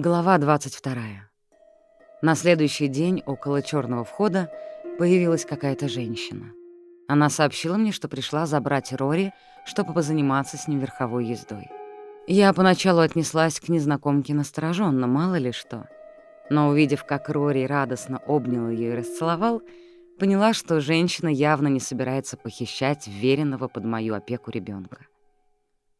Глава 22. На следующий день около черного входа появилась какая-то женщина. Она сообщила мне, что пришла забрать Рори, чтобы позаниматься с ним верховой ездой. Я поначалу отнеслась к незнакомке настороженно, мало ли что. Но увидев, как Рори радостно обнял ее и расцеловал, поняла, что женщина явно не собирается похищать веренного под мою опеку ребенка.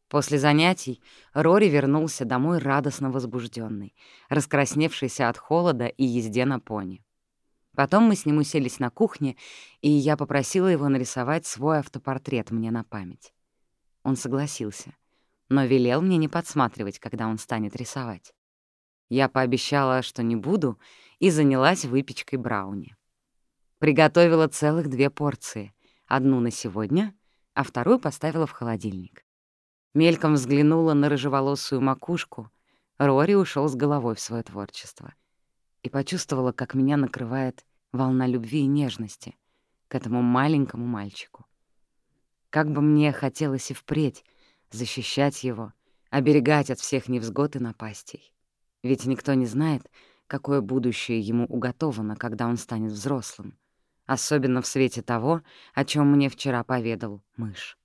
После занятий Рори вернулся домой радостно возбужденный, раскрасневшийся от холода и езде на пони. Потом мы с ним уселись на кухне, и я попросила его нарисовать свой автопортрет мне на память. Он согласился, но велел мне не подсматривать, когда он станет рисовать. Я пообещала, что не буду, и занялась выпечкой брауни. Приготовила целых две порции, одну на сегодня, а вторую поставила в холодильник. Мельком взглянула на рыжеволосую макушку. Рори ушел с головой в свое творчество. И почувствовала, как меня накрывает волна любви и нежности к этому маленькому мальчику. Как бы мне хотелось и впредь защищать его, оберегать от всех невзгод и напастей. Ведь никто не знает, какое будущее ему уготовано, когда он станет взрослым, особенно в свете того, о чем мне вчера поведал мышь.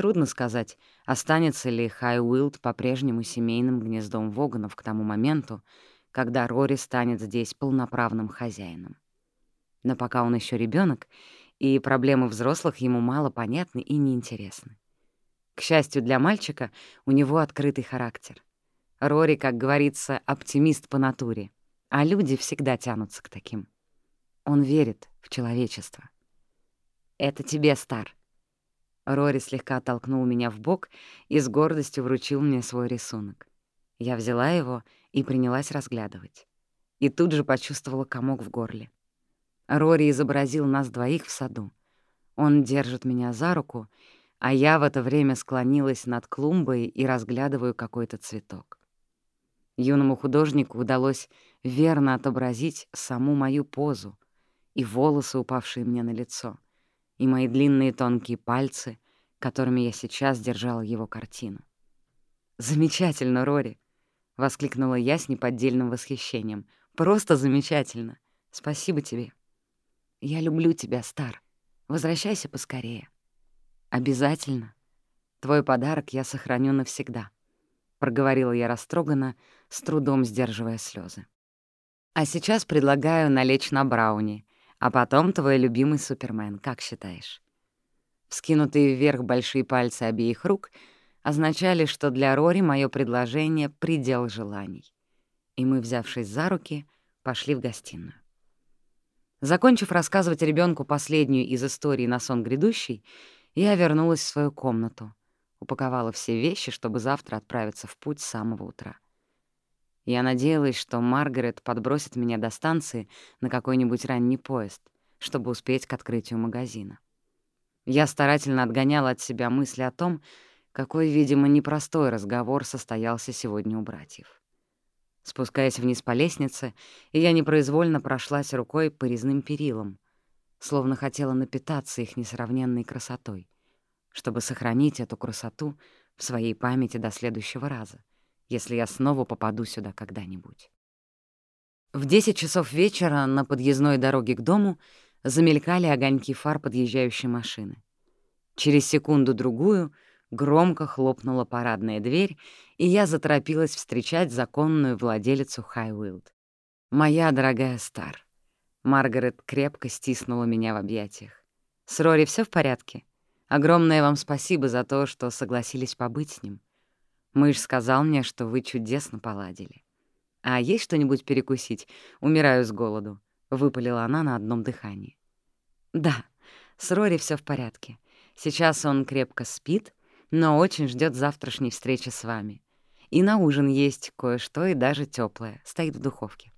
Трудно сказать, останется ли Хайуилд по-прежнему семейным гнездом Воганов к тому моменту, когда Рори станет здесь полноправным хозяином. Но пока он еще ребенок, и проблемы взрослых ему мало понятны и неинтересны. К счастью для мальчика, у него открытый характер. Рори, как говорится, оптимист по натуре, а люди всегда тянутся к таким. Он верит в человечество. «Это тебе, Стар», Рори слегка оттолкнул меня в бок и с гордостью вручил мне свой рисунок. Я взяла его и принялась разглядывать. И тут же почувствовала комок в горле. Рори изобразил нас двоих в саду. Он держит меня за руку, а я в это время склонилась над клумбой и разглядываю какой-то цветок. Юному художнику удалось верно отобразить саму мою позу и волосы, упавшие мне на лицо — и мои длинные тонкие пальцы, которыми я сейчас держала его картину. «Замечательно, Рори!» — воскликнула я с неподдельным восхищением. «Просто замечательно! Спасибо тебе!» «Я люблю тебя, Стар. Возвращайся поскорее». «Обязательно. Твой подарок я сохраню навсегда», — проговорила я растроганно, с трудом сдерживая слезы. «А сейчас предлагаю налечь на брауни а потом твой любимый Супермен, как считаешь?» Вскинутые вверх большие пальцы обеих рук означали, что для Рори мое предложение — предел желаний. И мы, взявшись за руки, пошли в гостиную. Закончив рассказывать ребенку последнюю из историй на сон грядущий, я вернулась в свою комнату, упаковала все вещи, чтобы завтра отправиться в путь с самого утра. Я надеялась, что Маргарет подбросит меня до станции на какой-нибудь ранний поезд, чтобы успеть к открытию магазина. Я старательно отгоняла от себя мысли о том, какой, видимо, непростой разговор состоялся сегодня у братьев. Спускаясь вниз по лестнице, я непроизвольно прошлась рукой по резным перилам, словно хотела напитаться их несравненной красотой, чтобы сохранить эту красоту в своей памяти до следующего раза если я снова попаду сюда когда-нибудь. В 10 часов вечера на подъездной дороге к дому замелькали огоньки фар подъезжающей машины. Через секунду-другую громко хлопнула парадная дверь, и я заторопилась встречать законную владелицу Хайуилд. «Моя дорогая Стар». Маргарет крепко стиснула меня в объятиях. «С Рори всё в порядке? Огромное вам спасибо за то, что согласились побыть с ним. Мышь сказал мне, что вы чудесно поладили. А есть что-нибудь перекусить? Умираю с голоду», — выпалила она на одном дыхании. «Да, с Рори все в порядке. Сейчас он крепко спит, но очень ждет завтрашней встречи с вами. И на ужин есть кое-что и даже теплое, стоит в духовке».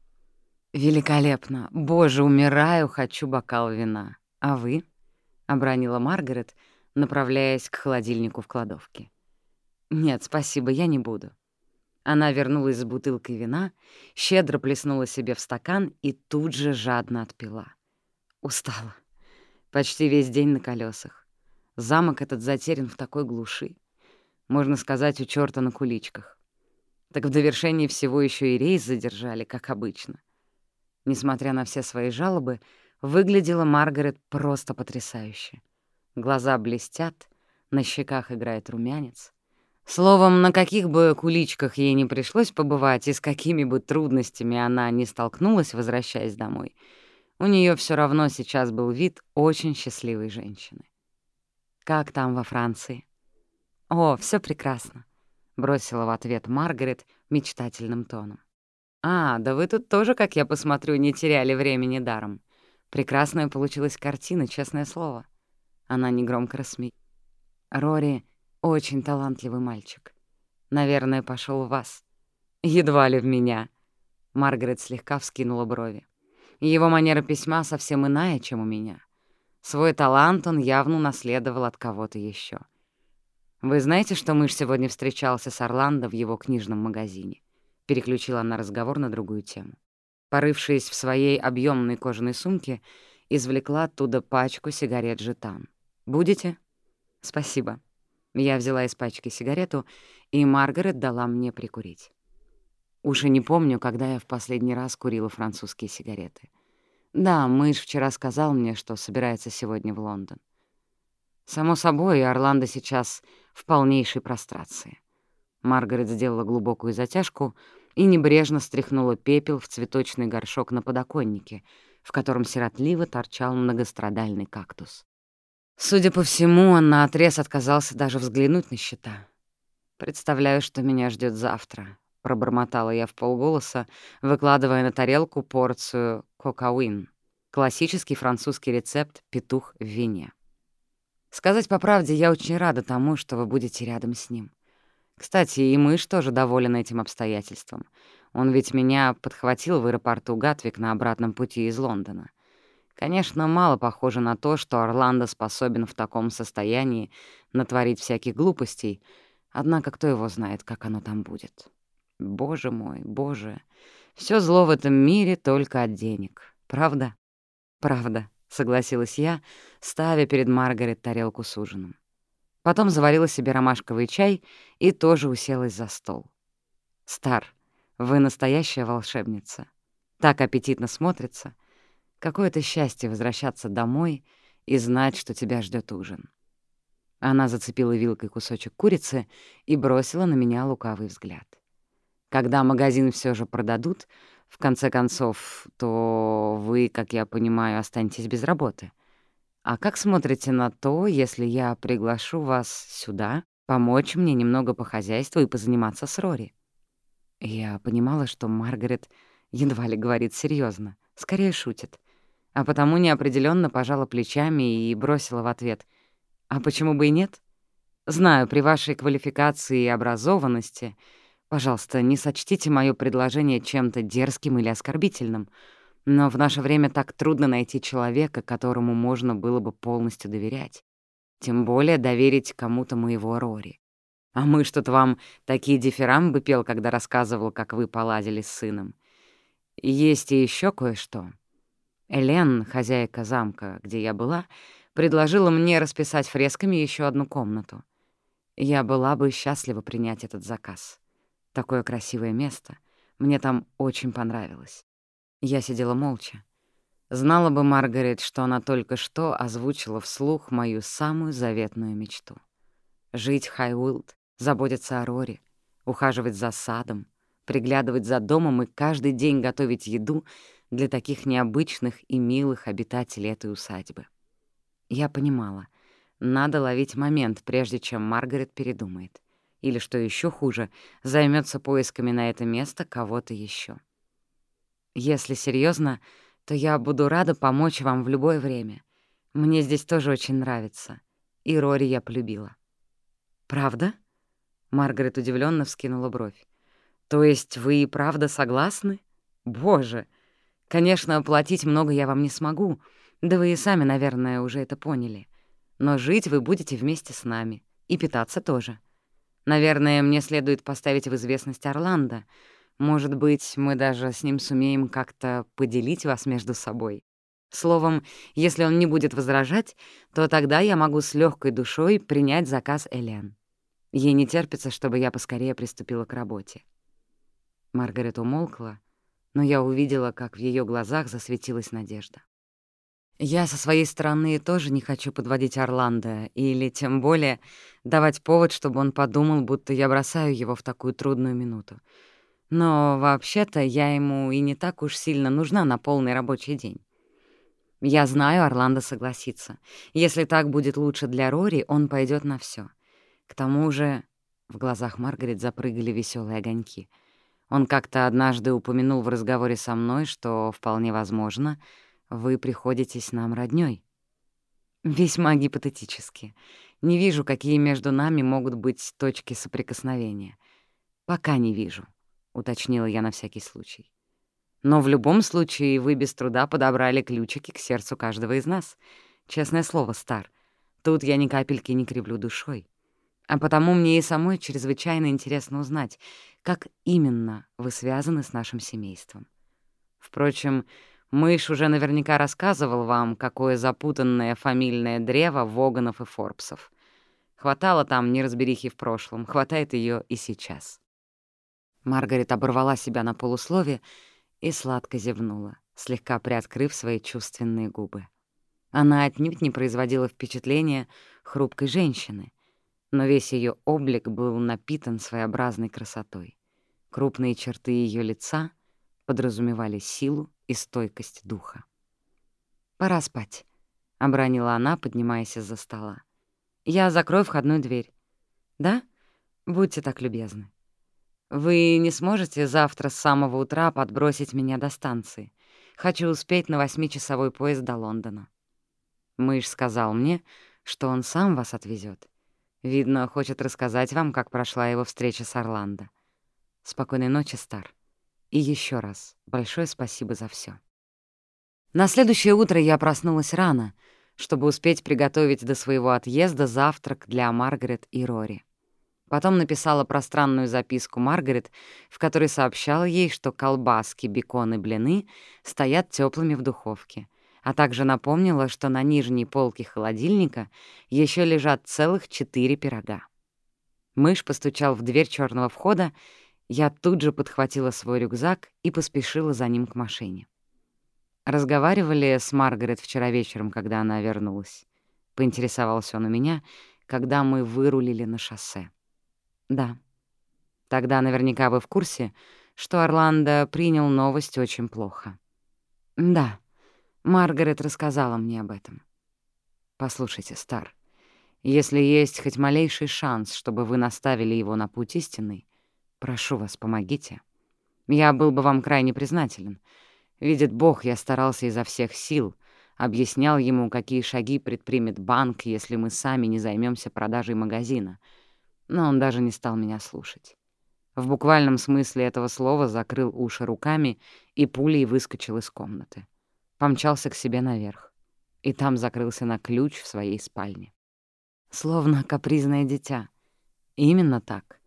«Великолепно! Боже, умираю, хочу бокал вина. А вы?» — обронила Маргарет, направляясь к холодильнику в кладовке. «Нет, спасибо, я не буду». Она вернулась с бутылкой вина, щедро плеснула себе в стакан и тут же жадно отпила. Устала. Почти весь день на колесах. Замок этот затерян в такой глуши. Можно сказать, у чёрта на куличках. Так в довершении всего еще и рейс задержали, как обычно. Несмотря на все свои жалобы, выглядела Маргарет просто потрясающе. Глаза блестят, на щеках играет румянец. Словом, на каких бы куличках ей не пришлось побывать и с какими бы трудностями она не столкнулась, возвращаясь домой, у нее все равно сейчас был вид очень счастливой женщины. «Как там во Франции?» «О, все прекрасно», — бросила в ответ Маргарет мечтательным тоном. «А, да вы тут тоже, как я посмотрю, не теряли времени даром. Прекрасная получилась картина, честное слово». Она негромко рассмеялась. «Рори очень талантливый мальчик. Наверное, пошел в вас. Едва ли в меня». Маргарет слегка вскинула брови. Его манера письма совсем иная, чем у меня. Свой талант он явно наследовал от кого-то еще. «Вы знаете, что мышь сегодня встречался с Орландо в его книжном магазине?» Переключила она разговор на другую тему. Порывшись в своей объемной кожаной сумке, извлекла оттуда пачку сигарет «Жетан». «Будете?» «Спасибо». Я взяла из пачки сигарету, и Маргарет дала мне прикурить. Уж и не помню, когда я в последний раз курила французские сигареты. Да, мышь вчера сказал мне, что собирается сегодня в Лондон. Само собой, Орландо сейчас в полнейшей прострации. Маргарет сделала глубокую затяжку и небрежно стряхнула пепел в цветочный горшок на подоконнике, в котором сиротливо торчал многострадальный кактус. Судя по всему, он наотрез отказался даже взглянуть на счета. «Представляю, что меня ждет завтра», — пробормотала я в полголоса, выкладывая на тарелку порцию кокауин, классический французский рецепт «петух в вине». Сказать по правде, я очень рада тому, что вы будете рядом с ним. Кстати, и мышь тоже доволен этим обстоятельством. Он ведь меня подхватил в аэропорту Гатвик на обратном пути из Лондона. Конечно, мало похоже на то, что Орландо способен в таком состоянии натворить всяких глупостей, однако кто его знает, как оно там будет. Боже мой, боже, все зло в этом мире только от денег, правда? Правда, согласилась я, ставя перед Маргарет тарелку с ужином. Потом заварила себе ромашковый чай и тоже уселась за стол. «Стар, вы настоящая волшебница. Так аппетитно смотрится. Какое-то счастье возвращаться домой и знать, что тебя ждет ужин». Она зацепила вилкой кусочек курицы и бросила на меня лукавый взгляд. «Когда магазин все же продадут, в конце концов, то вы, как я понимаю, останетесь без работы. А как смотрите на то, если я приглашу вас сюда, помочь мне немного по хозяйству и позаниматься с Рори?» Я понимала, что Маргарет едва ли говорит серьезно, скорее шутит — а потому неопределенно пожала плечами и бросила в ответ. «А почему бы и нет? Знаю, при вашей квалификации и образованности, пожалуйста, не сочтите моё предложение чем-то дерзким или оскорбительным, но в наше время так трудно найти человека, которому можно было бы полностью доверять. Тем более доверить кому-то моего Рори. А мы что-то вам такие дифирамбы пел, когда рассказывал, как вы поладили с сыном. Есть и ещё кое-что». Элен, хозяйка замка, где я была, предложила мне расписать фресками еще одну комнату. Я была бы счастлива принять этот заказ. Такое красивое место. Мне там очень понравилось. Я сидела молча. Знала бы Маргарет, что она только что озвучила вслух мою самую заветную мечту. Жить в Хайуилд, заботиться о Роре, ухаживать за садом, приглядывать за домом и каждый день готовить еду для таких необычных и милых обитателей этой усадьбы. Я понимала, надо ловить момент, прежде чем Маргарет передумает. Или, что еще хуже, займется поисками на это место кого-то еще. Если серьезно, то я буду рада помочь вам в любое время. Мне здесь тоже очень нравится. И Рори я полюбила. «Правда?» Маргарет удивленно вскинула бровь. «То есть вы и правда согласны? Боже!» Конечно, оплатить много я вам не смогу, да вы и сами, наверное, уже это поняли. Но жить вы будете вместе с нами. И питаться тоже. Наверное, мне следует поставить в известность Орландо. Может быть, мы даже с ним сумеем как-то поделить вас между собой. Словом, если он не будет возражать, то тогда я могу с легкой душой принять заказ Элен. Ей не терпится, чтобы я поскорее приступила к работе. Маргарет умолкла, но я увидела, как в ее глазах засветилась надежда. Я со своей стороны тоже не хочу подводить Орландо, или тем более давать повод, чтобы он подумал, будто я бросаю его в такую трудную минуту. Но вообще-то я ему и не так уж сильно нужна на полный рабочий день. Я знаю, Орландо согласится. Если так будет лучше для Рори, он пойдет на все. К тому же в глазах Маргарет запрыгали веселые огоньки. Он как-то однажды упомянул в разговоре со мной, что, вполне возможно, вы приходитесь нам роднёй. Весьма гипотетически. Не вижу, какие между нами могут быть точки соприкосновения. Пока не вижу, — уточнила я на всякий случай. Но в любом случае вы без труда подобрали ключики к сердцу каждого из нас. Честное слово, Стар, тут я ни капельки не кривлю душой. А потому мне и самой чрезвычайно интересно узнать, как именно вы связаны с нашим семейством. Впрочем, Мышь уже наверняка рассказывал вам, какое запутанное фамильное древо Воганов и Форбсов. Хватало там неразберихи в прошлом, хватает ее и сейчас. Маргарет оборвала себя на полуслове и сладко зевнула, слегка приоткрыв свои чувственные губы. Она отнюдь не производила впечатления хрупкой женщины, но весь ее облик был напитан своеобразной красотой. Крупные черты ее лица подразумевали силу и стойкость духа. «Пора спать», — обронила она, поднимаясь из-за стола. «Я закрою входную дверь». «Да? Будьте так любезны». «Вы не сможете завтра с самого утра подбросить меня до станции? Хочу успеть на восьмичасовой поезд до Лондона». Мышь сказал мне, что он сам вас отвезет. Видно, хочет рассказать вам, как прошла его встреча с Орландо. Спокойной ночи, Стар. И еще раз большое спасибо за все. На следующее утро я проснулась рано, чтобы успеть приготовить до своего отъезда завтрак для Маргарет и Рори. Потом написала пространную записку Маргарет, в которой сообщала ей, что колбаски, бекон и блины стоят теплыми в духовке, а также напомнила, что на нижней полке холодильника еще лежат целых четыре пирога. Мышь постучал в дверь черного входа я тут же подхватила свой рюкзак и поспешила за ним к машине. Разговаривали с Маргарет вчера вечером, когда она вернулась. Поинтересовался он у меня, когда мы вырулили на шоссе. Да. Тогда наверняка вы в курсе, что Орландо принял новость очень плохо. Да. Маргарет рассказала мне об этом. Послушайте, Стар, если есть хоть малейший шанс, чтобы вы наставили его на путь истинный, Прошу вас, помогите. Я был бы вам крайне признателен. Видит Бог, я старался изо всех сил, объяснял ему, какие шаги предпримет банк, если мы сами не займемся продажей магазина. Но он даже не стал меня слушать. В буквальном смысле этого слова закрыл уши руками и пулей выскочил из комнаты. Помчался к себе наверх. И там закрылся на ключ в своей спальне. Словно капризное дитя. Именно так.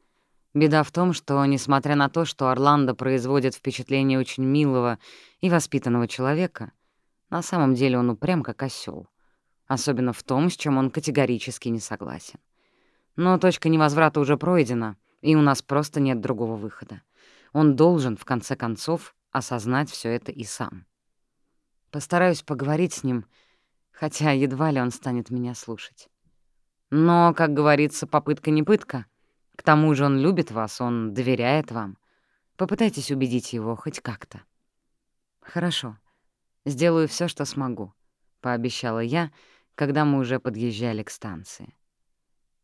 Беда в том, что, несмотря на то, что Орландо производит впечатление очень милого и воспитанного человека, на самом деле он упрям как осёл, особенно в том, с чем он категорически не согласен. Но точка невозврата уже пройдена, и у нас просто нет другого выхода. Он должен, в конце концов, осознать все это и сам. Постараюсь поговорить с ним, хотя едва ли он станет меня слушать. Но, как говорится, попытка не пытка — к тому же он любит вас, он доверяет вам. Попытайтесь убедить его хоть как-то». «Хорошо. Сделаю все, что смогу», — пообещала я, когда мы уже подъезжали к станции.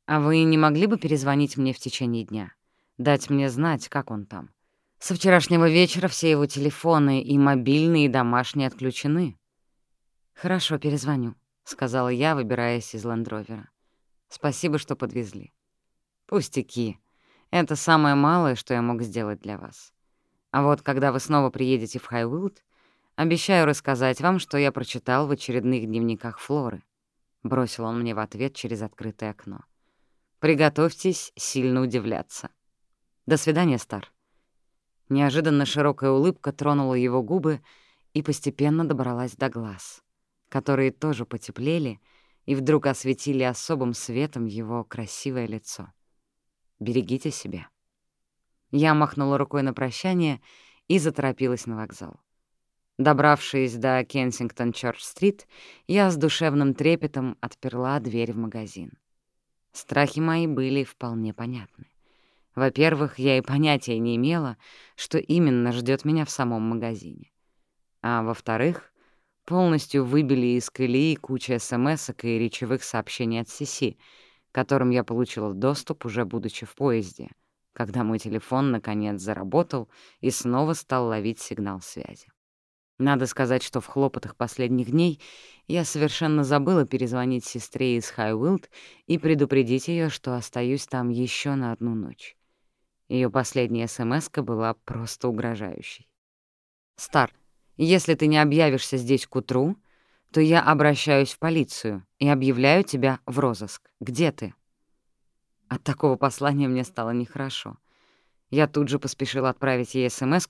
«А вы не могли бы перезвонить мне в течение дня? Дать мне знать, как он там? Со вчерашнего вечера все его телефоны, и мобильные, и домашние отключены». «Хорошо, перезвоню», — сказала я, выбираясь из лендровера. «Спасибо, что подвезли». «Пустяки. Это самое малое, что я мог сделать для вас. А вот когда вы снова приедете в Хайвуд, обещаю рассказать вам, что я прочитал в очередных дневниках Флоры», — бросил он мне в ответ через открытое окно. «Приготовьтесь сильно удивляться. До свидания, Стар». Неожиданно широкая улыбка тронула его губы и постепенно добралась до глаз, которые тоже потеплели и вдруг осветили особым светом его красивое лицо. Берегите себя. Я махнула рукой на прощание и заторопилась на вокзал. Добравшись до Кенсингтон-Чорч-стрит, я с душевным трепетом отперла дверь в магазин. Страхи мои были вполне понятны. Во-первых, я и понятия не имела, что именно ждет меня в самом магазине. А во-вторых, полностью выбили из колеи куча смс и речевых сообщений от Сиси, которым я получила доступ, уже будучи в поезде, когда мой телефон наконец заработал и снова стал ловить сигнал связи. Надо сказать, что в хлопотах последних дней я совершенно забыла перезвонить сестре из Хайуилд и предупредить ее, что остаюсь там еще на одну ночь. Ее последняя смс была просто угрожающей. «Стар, если ты не объявишься здесь к утру, то я обращаюсь в полицию и объявляю тебя в розыск. Где ты?» От такого послания мне стало нехорошо. Я тут же поспешила отправить ей смс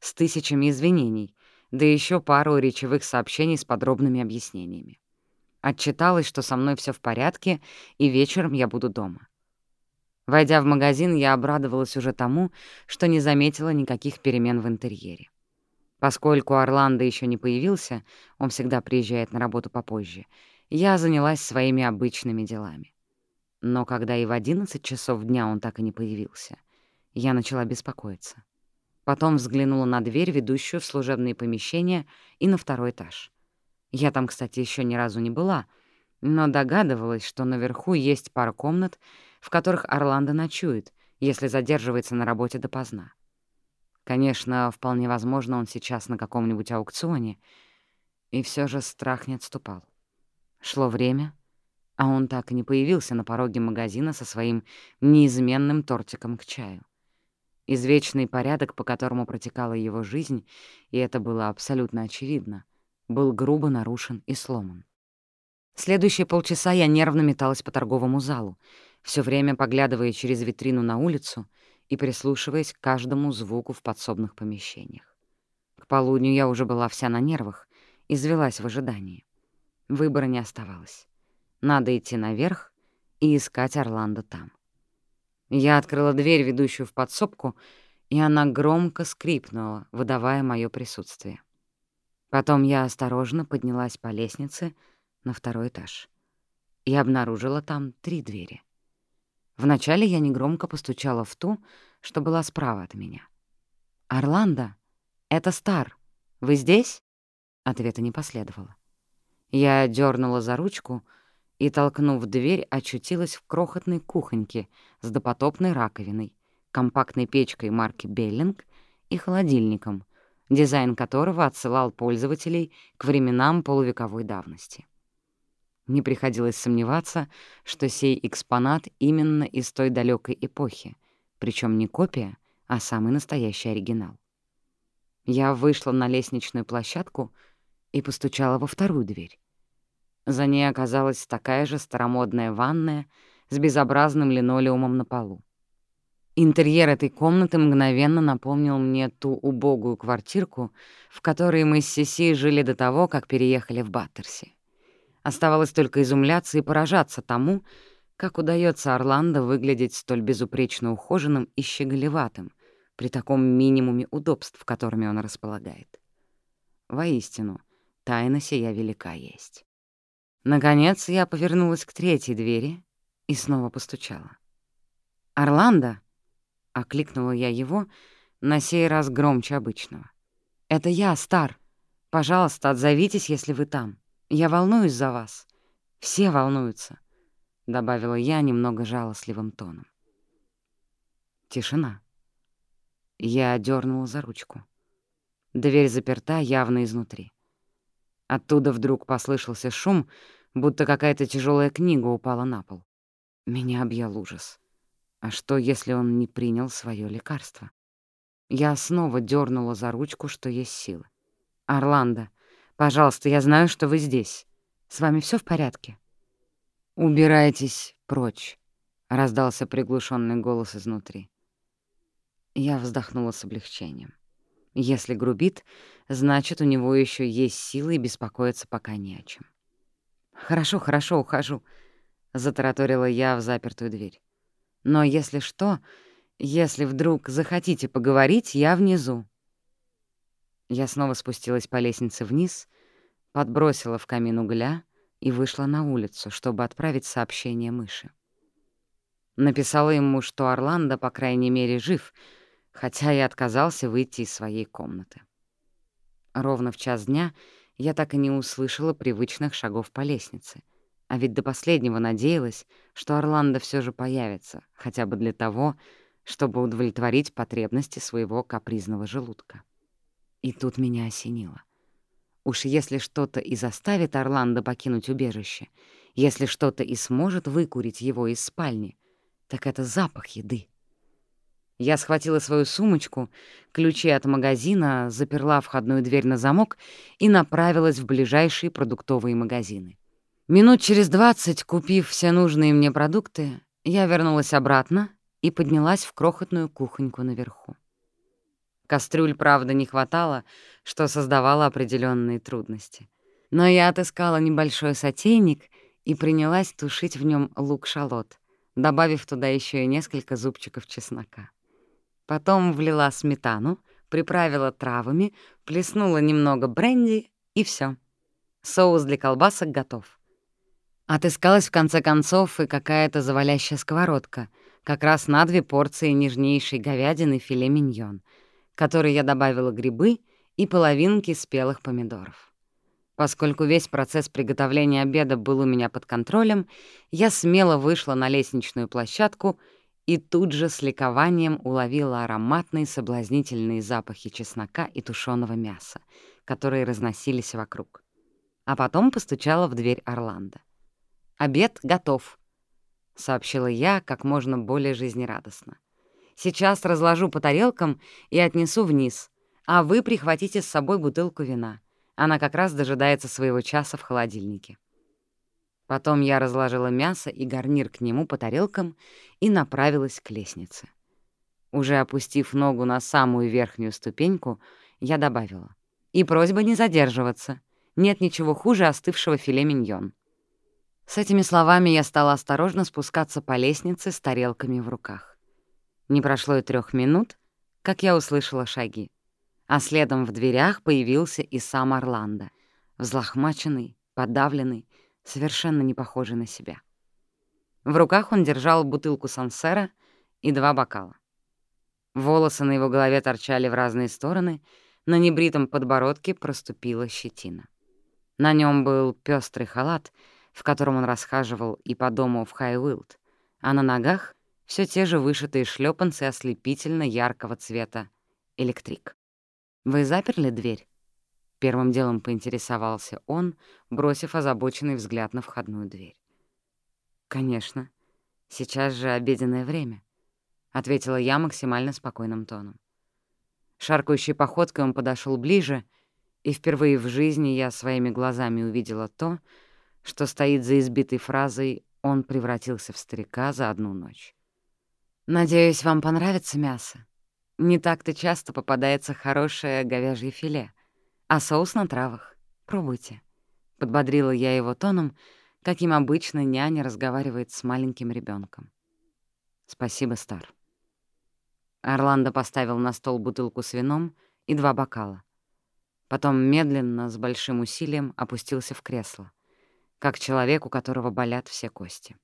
с тысячами извинений, да еще пару речевых сообщений с подробными объяснениями. Отчиталась, что со мной все в порядке, и вечером я буду дома. Войдя в магазин, я обрадовалась уже тому, что не заметила никаких перемен в интерьере. Поскольку Орландо еще не появился, он всегда приезжает на работу попозже, я занялась своими обычными делами. Но когда и в 11 часов дня он так и не появился, я начала беспокоиться. Потом взглянула на дверь, ведущую в служебные помещения, и на второй этаж. Я там, кстати, еще ни разу не была, но догадывалась, что наверху есть пара комнат, в которых Орландо ночует, если задерживается на работе допоздна. Конечно, вполне возможно, он сейчас на каком-нибудь аукционе, и все же страх не отступал. Шло время, а он так и не появился на пороге магазина со своим неизменным тортиком к чаю. Извечный порядок, по которому протекала его жизнь, и это было абсолютно очевидно, был грубо нарушен и сломан. Следующие полчаса я нервно металась по торговому залу, все время поглядывая через витрину на улицу и прислушиваясь к каждому звуку в подсобных помещениях. К полудню я уже была вся на нервах, извелась в ожидании. Выбора не оставалось. Надо идти наверх и искать Орландо там. Я открыла дверь, ведущую в подсобку, и она громко скрипнула, выдавая моё присутствие. Потом я осторожно поднялась по лестнице на второй этаж и обнаружила там три двери. Вначале я негромко постучала в ту, что была справа от меня. «Орландо, это Стар. Вы здесь?» Ответа не последовало. Я дернула за ручку — и, толкнув дверь, очутилась в крохотной кухоньке с допотопной раковиной, компактной печкой марки «Беллинг» и холодильником, дизайн которого отсылал пользователей к временам полувековой давности. Не приходилось сомневаться, что сей экспонат именно из той далекой эпохи, причем не копия, а самый настоящий оригинал. Я вышла на лестничную площадку и постучала во вторую дверь. За ней оказалась такая же старомодная ванная с безобразным линолеумом на полу. Интерьер этой комнаты мгновенно напомнил мне ту убогую квартирку, в которой мы с Сиси жили до того, как переехали в Баттерси. Оставалось только изумляться и поражаться тому, как удается Орландо выглядеть столь безупречно ухоженным и щеголеватым при таком минимуме удобств, которыми он располагает. Воистину, тайна сия велика есть. Наконец я повернулась к третьей двери и снова постучала. «Орландо!» — окликнула я его, на сей раз громче обычного. «Это я, Стар. Пожалуйста, отзовитесь, если вы там. Я волнуюсь за вас. Все волнуются», — добавила я немного жалостливым тоном. Тишина. Я дернула за ручку. Дверь заперта явно изнутри. Оттуда вдруг послышался шум, будто какая-то тяжелая книга упала на пол. Меня объял ужас. А что, если он не принял свое лекарство? Я снова дернула за ручку, что есть силы. «Орландо, пожалуйста, я знаю, что вы здесь. С вами все в порядке?» «Убирайтесь прочь», — раздался приглушенный голос изнутри. Я вздохнула с облегчением. Если грубит, значит, у него еще есть силы и беспокоиться пока не о чем. «Хорошо, хорошо, ухожу», — затараторила я в запертую дверь. «Но если что, Если вдруг захотите поговорить, я внизу». Я снова спустилась по лестнице вниз, подбросила в камин угля и вышла на улицу, чтобы отправить сообщение мыши. Написала ему, что Орландо, по крайней мере, жив, хотя и отказался выйти из своей комнаты. Ровно в час дня я так и не услышала привычных шагов по лестнице, а ведь до последнего надеялась, что Орландо все же появится, хотя бы для того, чтобы удовлетворить потребности своего капризного желудка. И тут меня осенило. Уж если что-то и заставит Орландо покинуть убежище, если что-то и сможет выкурить его из спальни, так это запах еды. Я схватила свою сумочку, ключи от магазина, заперла входную дверь на замок и направилась в ближайшие продуктовые магазины. Минут через двадцать, купив все нужные мне продукты, я вернулась обратно и поднялась в крохотную кухоньку наверху. Кастрюль, правда, не хватало, что создавало определенные трудности. Но я отыскала небольшой сотейник и принялась тушить в нем лук-шалот, добавив туда еще и несколько зубчиков чеснока. Потом влила сметану, приправила травами, плеснула немного бренди и все. Соус для колбасок готов. Отыскалась в конце концов и какая-то завалящая сковородка, как раз на две порции нежнейшей говядины филе миньон, которой я добавила грибы и половинки спелых помидоров. Поскольку весь процесс приготовления обеда был у меня под контролем, я смело вышла на лестничную площадку и тут же с ликованием уловила ароматные соблазнительные запахи чеснока и тушеного мяса, которые разносились вокруг. А потом постучала в дверь Орландо. «Обед готов», — сообщила я как можно более жизнерадостно. «Сейчас разложу по тарелкам и отнесу вниз, а вы прихватите с собой бутылку вина. Она как раз дожидается своего часа в холодильнике». Потом я разложила мясо и гарнир к нему по тарелкам и направилась к лестнице. Уже опустив ногу на самую верхнюю ступеньку, я добавила. «И просьба не задерживаться. Нет ничего хуже остывшего филе миньон». С этими словами я стала осторожно спускаться по лестнице с тарелками в руках. Не прошло и трех минут, как я услышала шаги. А следом в дверях появился и сам Орландо, взлохмаченный, подавленный, совершенно не похожий на себя. В руках он держал бутылку сансера и два бокала. Волосы на его голове торчали в разные стороны, на небритом подбородке проступила щетина. На нем был пестрый халат — в котором он расхаживал и по дому в Хайуилд, а на ногах все те же вышитые шлепанцы ослепительно яркого цвета электрик. «Вы заперли дверь?» Первым делом поинтересовался он, бросив озабоченный взгляд на входную дверь. «Конечно. Сейчас же обеденное время», — ответила я максимально спокойным тоном. Шаркающей походкой он подошел ближе, и впервые в жизни я своими глазами увидела то, что стоит за избитой фразой «он превратился в старика за одну ночь». «Надеюсь, вам понравится мясо. Не так-то часто попадается хорошее говяжье филе, а соус на травах. Пробуйте». Подбодрила я его тоном, каким обычно няня разговаривает с маленьким ребенком. «Спасибо, Стар». Орландо поставил на стол бутылку с вином и два бокала. Потом медленно, с большим усилием, опустился в кресло как человек, у которого болят все кости.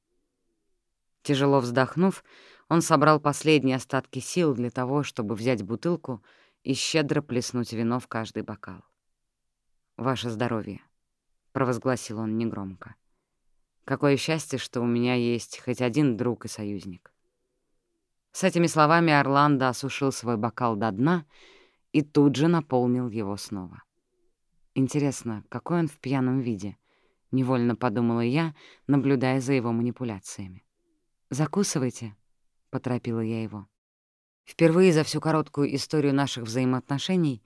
Тяжело вздохнув, он собрал последние остатки сил для того, чтобы взять бутылку и щедро плеснуть вино в каждый бокал. «Ваше здоровье», — провозгласил он негромко. «Какое счастье, что у меня есть хоть один друг и союзник». С этими словами Орландо осушил свой бокал до дна и тут же наполнил его снова. Интересно, какой он в пьяном виде —— невольно подумала я, наблюдая за его манипуляциями. «Закусывайте», — поторопила я его. Впервые за всю короткую историю наших взаимоотношений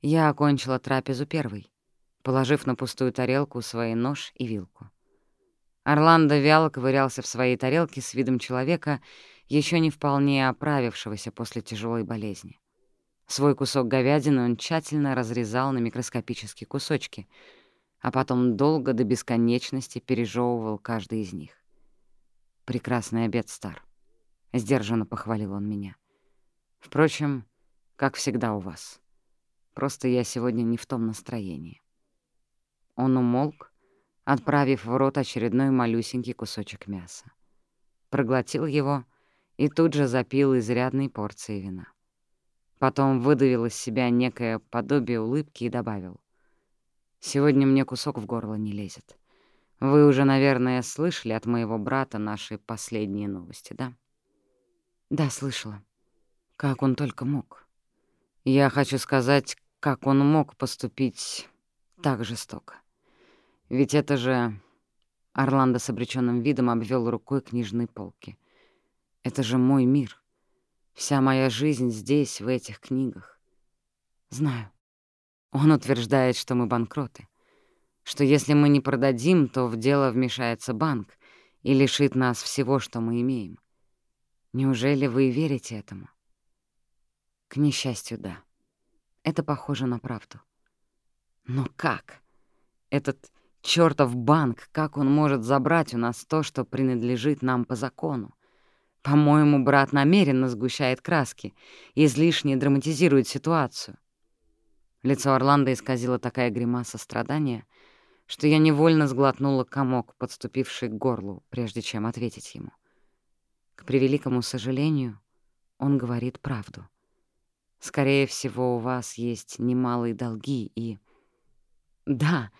я окончила трапезу первой, положив на пустую тарелку свой нож и вилку. Орландо вяло ковырялся в своей тарелке с видом человека, еще не вполне оправившегося после тяжелой болезни. Свой кусок говядины он тщательно разрезал на микроскопические кусочки — а потом долго до бесконечности пережевывал каждый из них. «Прекрасный обед, Стар», — сдержанно похвалил он меня. Впрочем, как всегда у вас. Просто я сегодня не в том настроении». Он умолк, отправив в рот очередной малюсенький кусочек мяса. Проглотил его и тут же запил изрядной порцией вина. Потом выдавил из себя некое подобие улыбки и добавил. «Сегодня мне кусок в горло не лезет. Вы уже, наверное, слышали от моего брата наши последние новости, да?» «Да, слышала. Как он только мог. Я хочу сказать, как он мог поступить так жестоко. Ведь это же...» Орландо с обречённым видом обвел рукой книжные полки. «Это же мой мир. Вся моя жизнь здесь, в этих книгах. Знаю. Он утверждает, что мы банкроты. Что если мы не продадим, то в дело вмешается банк и лишит нас всего, что мы имеем. Неужели вы верите этому? К несчастью, да. Это похоже на правду. Но как? Этот чёртов банк, как он может забрать у нас то, что принадлежит нам по закону? По-моему, брат намеренно сгущает краски, излишне драматизирует ситуацию. Лицо Орландо исказило такая гримаса страдания, что я невольно сглотнула комок, подступивший к горлу, прежде чем ответить ему. К превеликому сожалению, он говорит правду. Скорее всего, у вас есть немалые долги и... Да,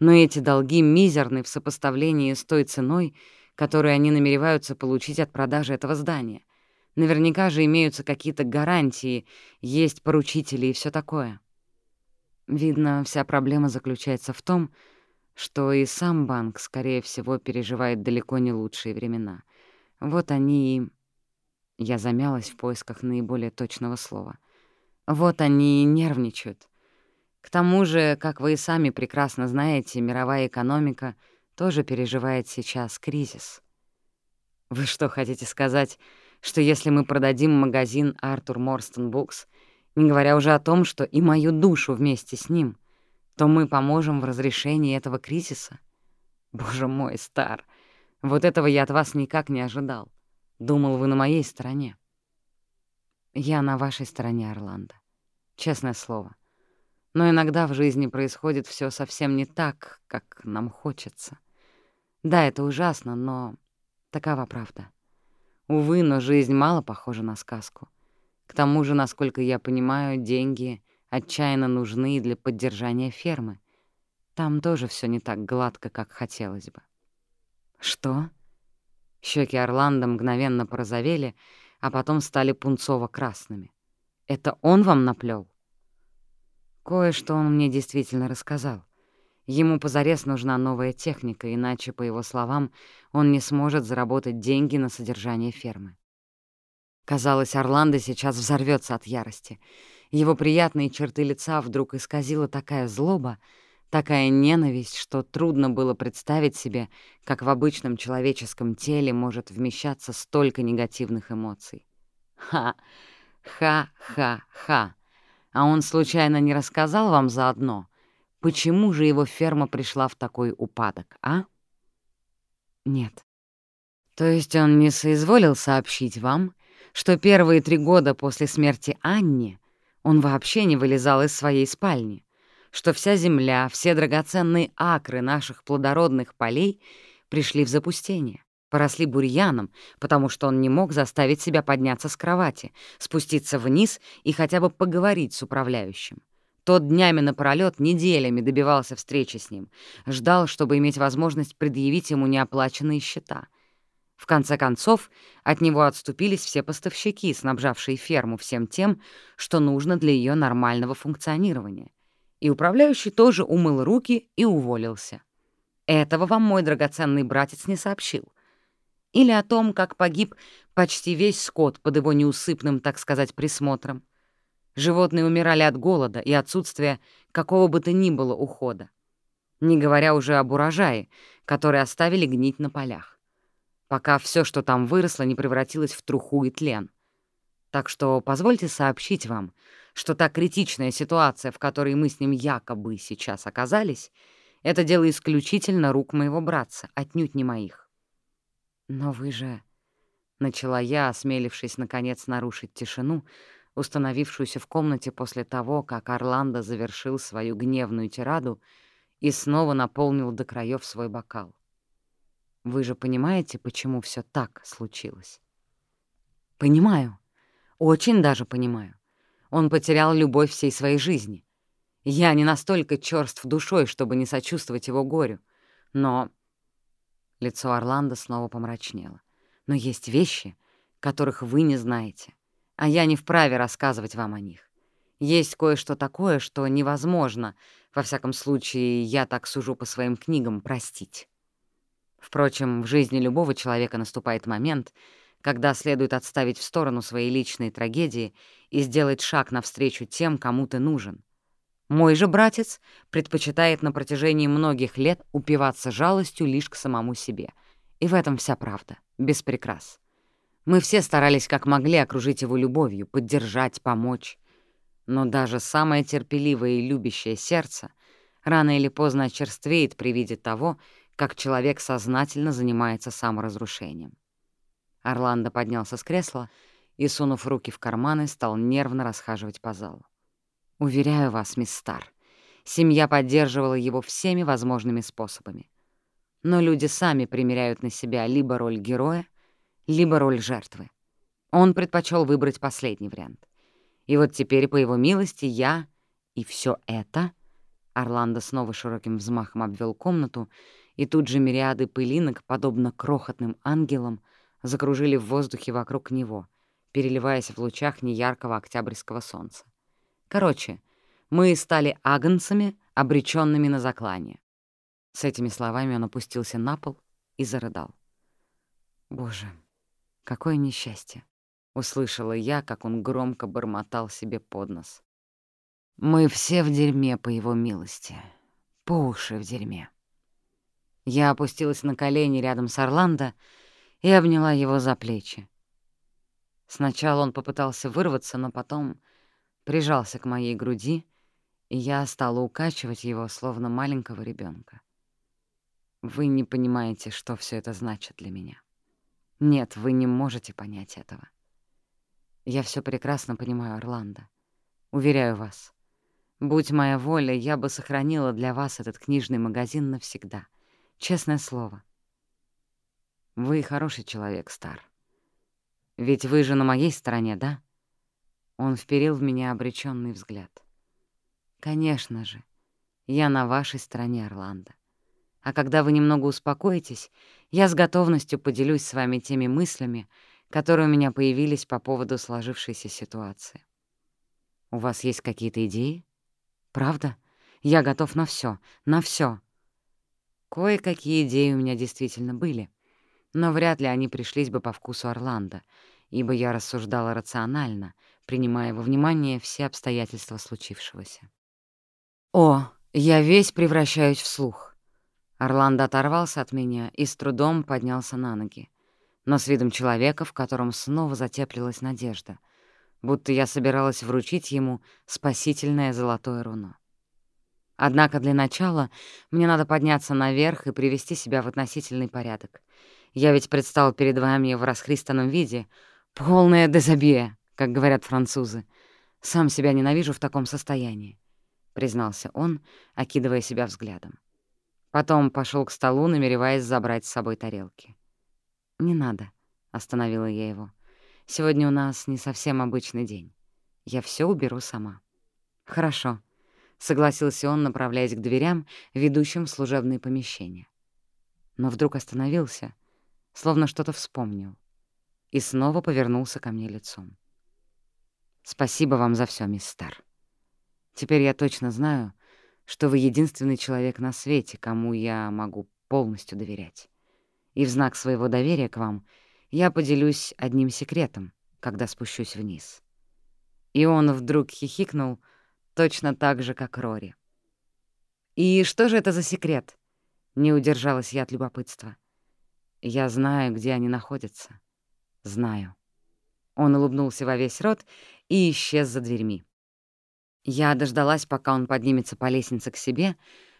но эти долги мизерны в сопоставлении с той ценой, которые они намереваются получить от продажи этого здания. Наверняка же имеются какие-то гарантии, есть поручители и все такое. Видно, вся проблема заключается в том, что и сам банк, скорее всего, переживает далеко не лучшие времена. Вот они и... Я замялась в поисках наиболее точного слова. Вот они и нервничают. К тому же, как вы и сами прекрасно знаете, мировая экономика — тоже переживает сейчас кризис. Вы что, хотите сказать, что если мы продадим магазин Артур Морстон Букс, не говоря уже о том, что и мою душу вместе с ним, то мы поможем в разрешении этого кризиса? Боже мой, Стар, вот этого я от вас никак не ожидал. Думал, вы на моей стороне. Я на вашей стороне, Орландо. Честное слово. Но иногда в жизни происходит все совсем не так, как нам хочется. Да, это ужасно, но такова правда. Увы, но жизнь мало похожа на сказку. К тому же, насколько я понимаю, деньги отчаянно нужны для поддержания фермы. Там тоже все не так гладко, как хотелось бы. Что? Щеки Орландо мгновенно порозовели, а потом стали пунцово-красными. Это он вам наплел? Кое-что он мне действительно рассказал. Ему позарез нужна новая техника, иначе, по его словам, он не сможет заработать деньги на содержание фермы. Казалось, Орландо сейчас взорвется от ярости. Его приятные черты лица вдруг исказила такая злоба, такая ненависть, что трудно было представить себе, как в обычном человеческом теле может вмещаться столько негативных эмоций. Ха! Ха-ха-ха! А он случайно не рассказал вам заодно — Почему же его ферма пришла в такой упадок, а? Нет. То есть он не соизволил сообщить вам, что первые три года после смерти Анни он вообще не вылезал из своей спальни, что вся земля, все драгоценные акры наших плодородных полей пришли в запустение, поросли бурьяном, потому что он не мог заставить себя подняться с кровати, спуститься вниз и хотя бы поговорить с управляющим. Тот днями напролёт, неделями добивался встречи с ним, ждал, чтобы иметь возможность предъявить ему неоплаченные счета. В конце концов, от него отступились все поставщики, снабжавшие ферму всем тем, что нужно для ее нормального функционирования. И управляющий тоже умыл руки и уволился. Этого вам мой драгоценный братец не сообщил. Или о том, как погиб почти весь скот под его неусыпным, так сказать, присмотром. Животные умирали от голода и отсутствия какого бы то ни было ухода. Не говоря уже об урожае, который оставили гнить на полях. Пока все, что там выросло, не превратилось в труху и тлен. Так что позвольте сообщить вам, что та критичная ситуация, в которой мы с ним якобы сейчас оказались, это дело исключительно рук моего братца, отнюдь не моих. «Но вы же...» — начала я, осмелившись, наконец, нарушить тишину — установившуюся в комнате после того, как Орландо завершил свою гневную тираду и снова наполнил до краев свой бокал. Вы же понимаете, почему все так случилось? Понимаю. Очень даже понимаю. Он потерял любовь всей своей жизни. Я не настолько чёрств душой, чтобы не сочувствовать его горю. Но... Лицо Орландо снова помрачнело. Но есть вещи, которых вы не знаете, а я не вправе рассказывать вам о них. Есть кое-что такое, что невозможно, во всяком случае, я так сужу по своим книгам, простить. Впрочем, в жизни любого человека наступает момент, когда следует отставить в сторону свои личные трагедии и сделать шаг навстречу тем, кому ты нужен. Мой же братец предпочитает на протяжении многих лет упиваться жалостью лишь к самому себе. И в этом вся правда, без прикрас. Мы все старались как могли окружить его любовью, поддержать, помочь. Но даже самое терпеливое и любящее сердце рано или поздно очерствеет при виде того, как человек сознательно занимается саморазрушением. Орландо поднялся с кресла и, сунув руки в карманы, стал нервно расхаживать по залу. «Уверяю вас, мисс Стар, семья поддерживала его всеми возможными способами. Но люди сами примеряют на себя либо роль героя, либо роль жертвы. Он предпочел выбрать последний вариант. И вот теперь, по его милости, я и все это... Орландо снова широким взмахом обвел комнату, и тут же мириады пылинок, подобно крохотным ангелам, закружили в воздухе вокруг него, переливаясь в лучах неяркого октябрьского солнца. Короче, мы стали агнцами, обреченными на заклание. С этими словами он опустился на пол и зарыдал. «Боже, Какое несчастье! Услышала я, как он громко бормотал себе под нос. Мы все в дерьме по его милости. По уши в дерьме. Я опустилась на колени рядом с Орландо и обняла его за плечи. Сначала он попытался вырваться, но потом прижался к моей груди, и я стала укачивать его, словно маленького ребенка. Вы не понимаете, что все это значит для меня. Нет, вы не можете понять этого. Я все прекрасно понимаю, Орландо. Уверяю вас. Будь моя воля, я бы сохранила для вас этот книжный магазин навсегда. Честное слово. Вы хороший человек, Стар. Ведь вы же на моей стороне, да? Он вперил в меня обреченный взгляд. Конечно же, я на вашей стороне, Орландо. А когда вы немного успокоитесь, я с готовностью поделюсь с вами теми мыслями, которые у меня появились по поводу сложившейся ситуации. У вас есть какие-то идеи? Правда? Я готов на все, на все. Кое-какие идеи у меня действительно были, но вряд ли они пришлись бы по вкусу Орландо, ибо я рассуждала рационально, принимая во внимание все обстоятельства случившегося. О, я весь превращаюсь в слух. Орландо оторвался от меня и с трудом поднялся на ноги, но с видом человека, в котором снова затеплилась надежда, будто я собиралась вручить ему спасительное золотое руно. Однако для начала мне надо подняться наверх и привести себя в относительный порядок. Я ведь предстал перед вами в расхристанном виде, полное дезобие, как говорят французы. Сам себя ненавижу в таком состоянии, — признался он, окидывая себя взглядом. Потом пошел к столу, намереваясь забрать с собой тарелки. «Не надо», — остановила я его. «Сегодня у нас не совсем обычный день. Я все уберу сама». «Хорошо», — согласился он, направляясь к дверям, ведущим в служебные помещения. Но вдруг остановился, словно что-то вспомнил, и снова повернулся ко мне лицом. «Спасибо вам за все, мисс Стар. Теперь я точно знаю, что вы единственный человек на свете, кому я могу полностью доверять. И в знак своего доверия к вам я поделюсь одним секретом, когда спущусь вниз». И он вдруг хихикнул точно так же, как Рори. «И что же это за секрет?» — не удержалась я от любопытства. «Я знаю, где они находятся. Знаю». Он улыбнулся во весь рот и исчез за дверьми. Я дождалась, пока он поднимется по лестнице к себе,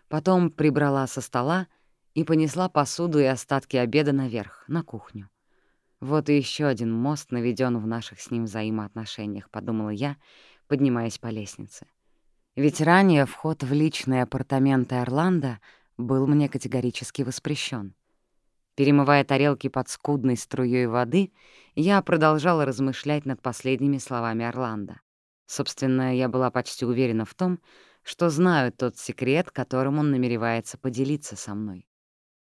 потом прибрала со стола и понесла посуду и остатки обеда наверх, на кухню. Вот и еще один мост наведен в наших с ним взаимоотношениях, подумала я, поднимаясь по лестнице. Ведь ранее вход в личные апартаменты Орландо был мне категорически воспрещен. Перемывая тарелки под скудной струей воды, я продолжала размышлять над последними словами Орландо. Собственно, я была почти уверена в том, что знаю тот секрет, которым он намеревается поделиться со мной.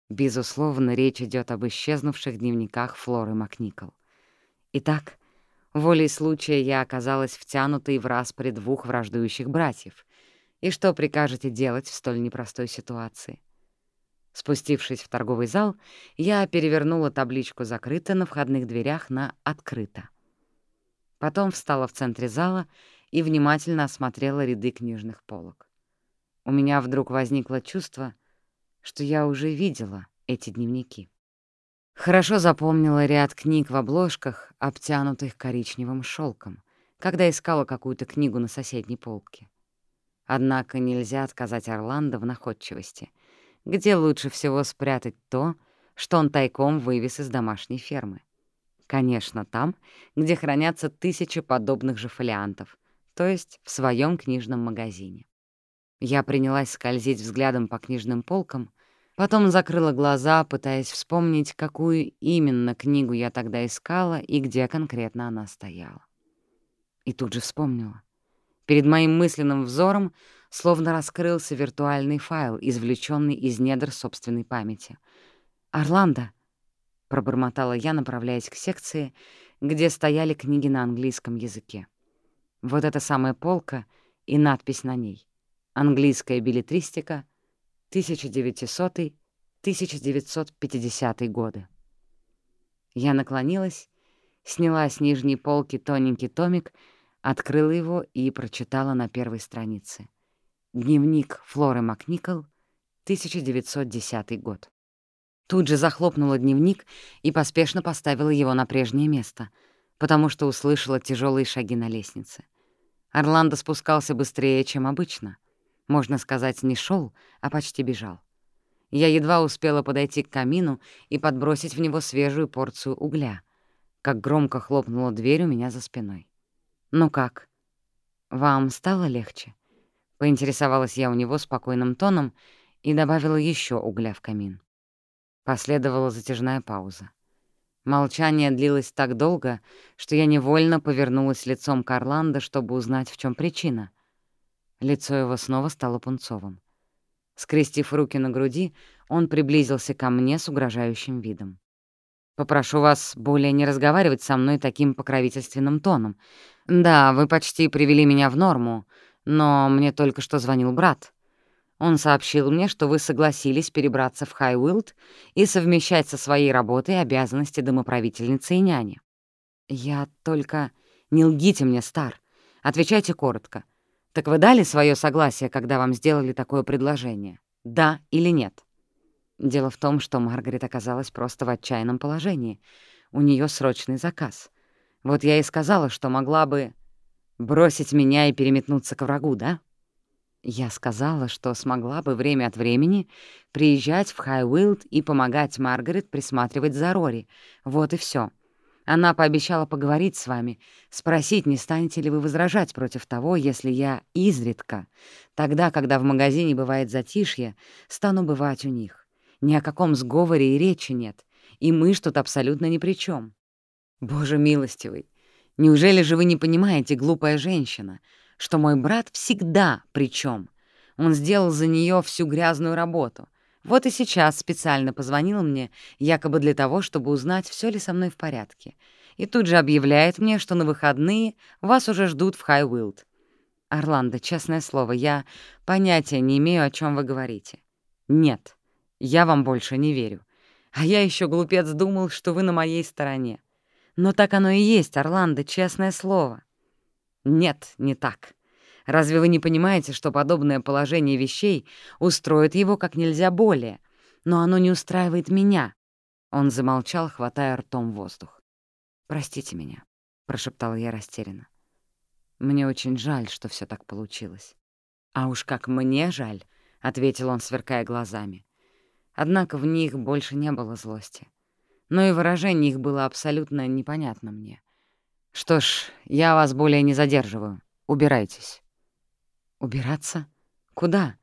Безусловно, речь идет об исчезнувших дневниках Флоры Макникол. Итак, Волей случая я оказалась втянутой в распри двух враждующих братьев. И что прикажете делать в столь непростой ситуации? Спустившись в торговый зал, я перевернула табличку «Закрыто» на входных дверях на «Открыто». Потом встала в центре зала и внимательно осмотрела ряды книжных полок. У меня вдруг возникло чувство, что я уже видела эти дневники. Хорошо запомнила ряд книг в обложках, обтянутых коричневым шелком, когда искала какую-то книгу на соседней полке. Однако нельзя отказать Орландо в находчивости, где лучше всего спрятать то, что он тайком вывез из домашней фермы. Конечно, там, где хранятся тысячи подобных же фолиантов, то есть в своем книжном магазине. Я принялась скользить взглядом по книжным полкам, Потом закрыла глаза, пытаясь вспомнить, какую именно книгу я тогда искала и где конкретно она стояла. И тут же вспомнила. Перед моим мысленным взором словно раскрылся виртуальный файл, извлеченный из недр собственной памяти. «Орландо!» — пробормотала я, направляясь к секции, где стояли книги на английском языке. Вот эта самая полка и надпись на ней. «Английская билетристика», 1900-1950 годы. Я наклонилась, сняла с нижней полки тоненький томик, открыла его и прочитала на первой странице. Дневник Флоры Макникол, 1910 год. Тут же захлопнула дневник и поспешно поставила его на прежнее место, потому что услышала тяжелые шаги на лестнице. Орландо спускался быстрее, чем обычно — можно сказать, не шел, а почти бежал. Я едва успела подойти к камину и подбросить в него свежую порцию угля, как громко хлопнула дверь у меня за спиной. «Ну как? Вам стало легче?» Поинтересовалась я у него спокойным тоном и добавила еще угля в камин. Последовала затяжная пауза. Молчание длилось так долго, что я невольно повернулась лицом к Орландо, чтобы узнать, в чем причина — Лицо его снова стало пунцовым. Скрестив руки на груди, он приблизился ко мне с угрожающим видом. «Попрошу вас более не разговаривать со мной таким покровительственным тоном. Да, вы почти привели меня в норму, но мне только что звонил брат. Он сообщил мне, что вы согласились перебраться в Хайуилд и совмещать со своей работой обязанности домоправительницы и няни. Я только... Не лгите мне, Стар. Отвечайте коротко. Так вы дали свое согласие, когда вам сделали такое предложение? Да или нет? Дело в том, что Маргарет оказалась просто в отчаянном положении. У нее срочный заказ. Вот я и сказала, что могла бы бросить меня и переметнуться к врагу, да? Я сказала, что смогла бы время от времени приезжать в Хайуилд и помогать Маргарет присматривать за Рори. Вот и все. Она пообещала поговорить с вами, спросить, не станете ли вы возражать против того, если я изредка, тогда, когда в магазине бывает затишье, стану бывать у них. Ни о каком сговоре и речи нет, и мы что-то абсолютно ни при чем. Боже милостивый, неужели же вы не понимаете, глупая женщина, что мой брат всегда при чем? Он сделал за нее всю грязную работу — вот и сейчас специально позвонил мне, якобы для того, чтобы узнать, все ли со мной в порядке. И тут же объявляет мне, что на выходные вас уже ждут в Хайуилд. Орландо, честное слово, я понятия не имею, о чем вы говорите. Нет, я вам больше не верю. А я еще глупец думал, что вы на моей стороне. Но так оно и есть, Орландо, честное слово. Нет, не так. Разве вы не понимаете, что подобное положение вещей устроит его как нельзя более? Но оно не устраивает меня». Он замолчал, хватая ртом воздух. «Простите меня», — прошептала я растерянно. «Мне очень жаль, что все так получилось». «А уж как мне жаль», — ответил он, сверкая глазами. Однако в них больше не было злости. Но и выражение их было абсолютно непонятно мне. «Что ж, я вас более не задерживаю. Убирайтесь». «Убираться? Куда?»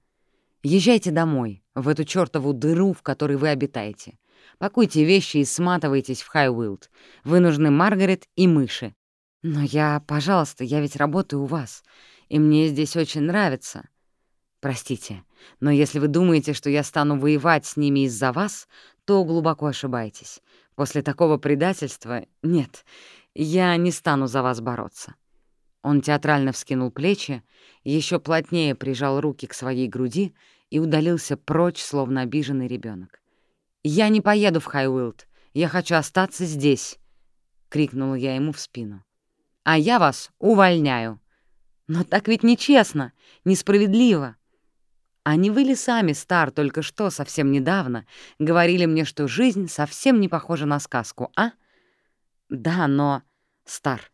«Езжайте домой, в эту чёртову дыру, в которой вы обитаете. Пакуйте вещи и сматывайтесь в Хайуилд. Вы нужны Маргарет и мыши. Но я, пожалуйста, я ведь работаю у вас, и мне здесь очень нравится. Простите, но если вы думаете, что я стану воевать с ними из-за вас, то глубоко ошибаетесь. После такого предательства нет, я не стану за вас бороться». Он театрально вскинул плечи, еще плотнее прижал руки к своей груди и удалился прочь, словно обиженный ребенок. «Я не поеду в Хайуилд. Я хочу остаться здесь», — крикнула я ему в спину. «А я вас увольняю». «Но так ведь нечестно, несправедливо». А не вы ли сами, Стар, только что, совсем недавно, говорили мне, что жизнь совсем не похожа на сказку, а? Да, но... Стар,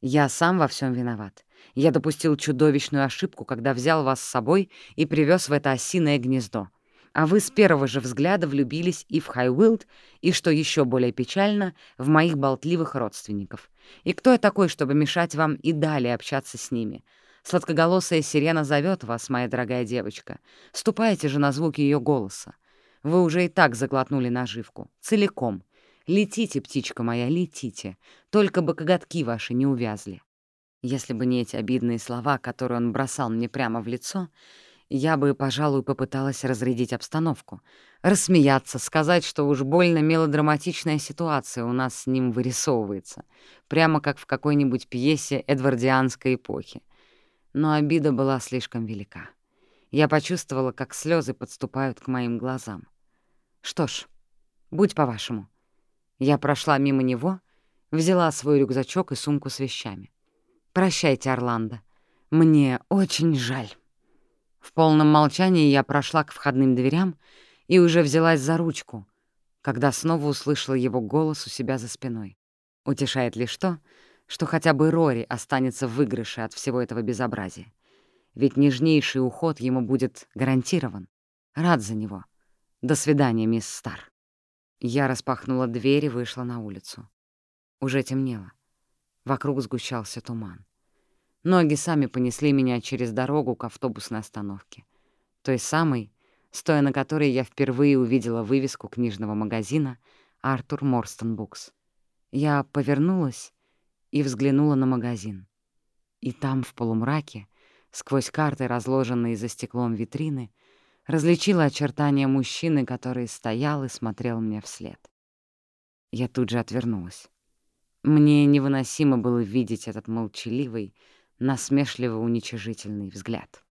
я сам во всем виноват. Я допустил чудовищную ошибку, когда взял вас с собой и привез в это осиное гнездо. А вы с первого же взгляда влюбились и в Хайуилд, и, что еще более печально, в моих болтливых родственников. И кто я такой, чтобы мешать вам и далее общаться с ними? Сладкоголосая сирена зовет вас, моя дорогая девочка. Ступайте же на звуки ее голоса. Вы уже и так заглотнули наживку. Целиком. Летите, птичка моя, летите. Только бы коготки ваши не увязли. Если бы не эти обидные слова, которые он бросал мне прямо в лицо, я бы, пожалуй, попыталась разрядить обстановку, рассмеяться, сказать, что уж больно мелодраматичная ситуация у нас с ним вырисовывается, прямо как в какой-нибудь пьесе эдвардианской эпохи. Но обида была слишком велика. Я почувствовала, как слезы подступают к моим глазам. Что ж, будь по-вашему. Я прошла мимо него, взяла свой рюкзачок и сумку с вещами. «Прощайте, Орландо. Мне очень жаль». В полном молчании я прошла к входным дверям и уже взялась за ручку, когда снова услышала его голос у себя за спиной. Утешает лишь то, что хотя бы Рори останется в выигрыше от всего этого безобразия. Ведь нежнейший уход ему будет гарантирован. Рад за него. До свидания, мисс Стар. Я распахнула дверь и вышла на улицу. Уже темнело. Вокруг сгущался туман. Ноги сами понесли меня через дорогу к автобусной остановке. Той самой, стоя на которой я впервые увидела вывеску книжного магазина «Артур Морстон Букс». Я повернулась и взглянула на магазин. И там, в полумраке, сквозь карты, разложенные за стеклом витрины, различила очертания мужчины, который стоял и смотрел мне вслед. Я тут же отвернулась. Мне невыносимо было видеть этот молчаливый, насмешливо уничижительный взгляд.